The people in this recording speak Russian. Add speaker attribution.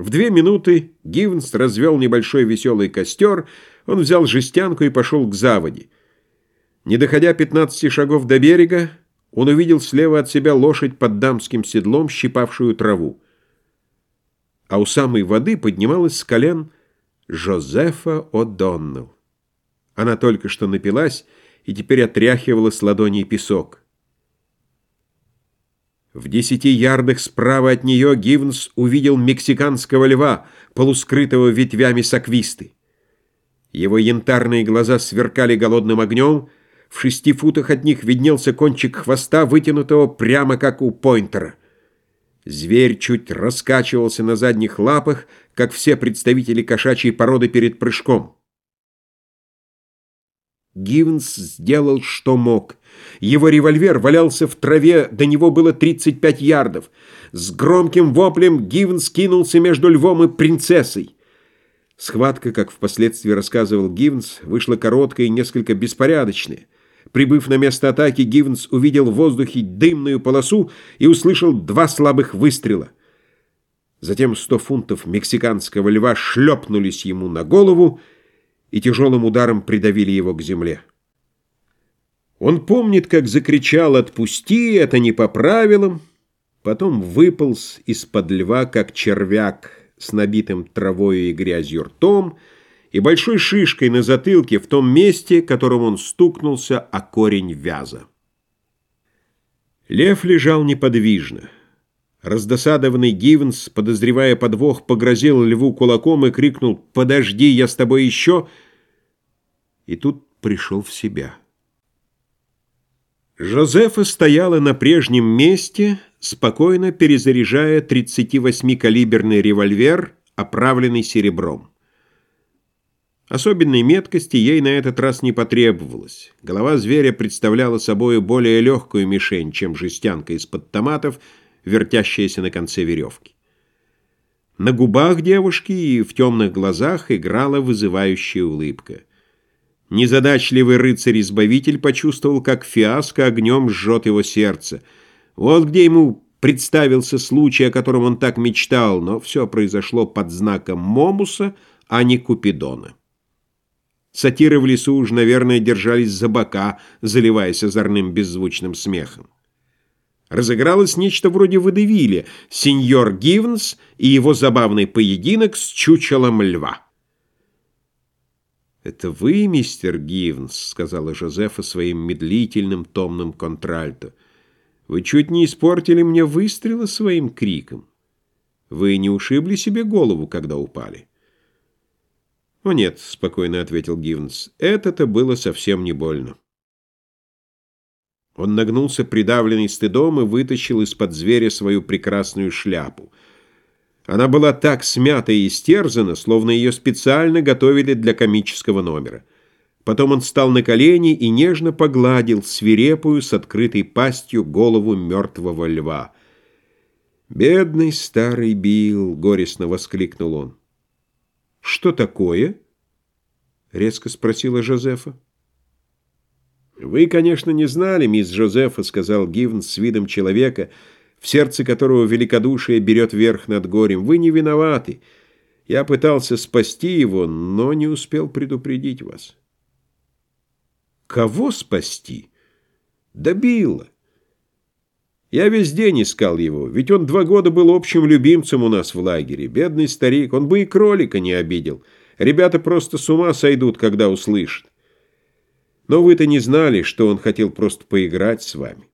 Speaker 1: В две минуты Гивенс развел небольшой веселый костер, он взял жестянку и пошел к заводе. Не доходя 15 шагов до берега, он увидел слева от себя лошадь под дамским седлом, щипавшую траву. А у самой воды поднималась с колен Жозефа О'Доннелл. Она только что напилась и теперь отряхивала с ладоней песок. В десяти ярдах справа от нее Гивнс увидел мексиканского льва, полускрытого ветвями саквисты. Его янтарные глаза сверкали голодным огнем, в шести футах от них виднелся кончик хвоста, вытянутого прямо как у пойнтера. Зверь чуть раскачивался на задних лапах, как все представители кошачьей породы перед прыжком. Гивенс сделал, что мог. Его револьвер валялся в траве, до него было 35 ярдов. С громким воплем Гивенс кинулся между львом и принцессой. Схватка, как впоследствии рассказывал Гивенс, вышла короткая и несколько беспорядочная. Прибыв на место атаки, Гивенс увидел в воздухе дымную полосу и услышал два слабых выстрела. Затем сто фунтов мексиканского льва шлепнулись ему на голову, и тяжелым ударом придавили его к земле. Он помнит, как закричал «Отпусти, это не по правилам!» Потом выполз из-под льва, как червяк, с набитым травою и грязью ртом и большой шишкой на затылке в том месте, которым он стукнулся о корень вяза. Лев лежал неподвижно. Раздосадованный Гивенс, подозревая подвох, погрозил льву кулаком и крикнул «Подожди, я с тобой еще!» И тут пришел в себя. Жозефа стояла на прежнем месте, спокойно перезаряжая 38-калиберный револьвер, оправленный серебром. Особенной меткости ей на этот раз не потребовалось. Голова зверя представляла собой более легкую мишень, чем жестянка из-под томатов — вертящаяся на конце веревки. На губах девушки и в темных глазах играла вызывающая улыбка. Незадачливый рыцарь-избавитель почувствовал, как фиаско огнем жжет его сердце. Вот где ему представился случай, о котором он так мечтал, но все произошло под знаком Момуса, а не Купидона. Сатиры в лесу уж, наверное, держались за бока, заливаясь озорным беззвучным смехом разыгралось нечто вроде водевиля «Сеньор Гивнс и его забавный поединок с чучелом льва». «Это вы, мистер Гивнс», — сказала Жозефа своим медлительным томным контральто. «Вы чуть не испортили мне выстрела своим криком. Вы не ушибли себе голову, когда упали?» «О нет», — спокойно ответил Гивнс, — «это-то было совсем не больно». Он нагнулся, придавленный стыдом, и вытащил из-под зверя свою прекрасную шляпу. Она была так смята и истерзана, словно ее специально готовили для комического номера. Потом он встал на колени и нежно погладил свирепую с открытой пастью голову мертвого льва. «Бедный старый Билл!» — горестно воскликнул он. «Что такое?» — резко спросила Жозефа. «Вы, конечно, не знали, мисс Жозефа», — сказал Гивн с видом человека, в сердце которого великодушие берет верх над горем. «Вы не виноваты. Я пытался спасти его, но не успел предупредить вас». «Кого спасти?» «Да Билла. Я весь день искал его, ведь он два года был общим любимцем у нас в лагере. Бедный старик, он бы и кролика не обидел. Ребята просто с ума сойдут, когда услышат. Но вы-то не знали, что он хотел просто поиграть с вами.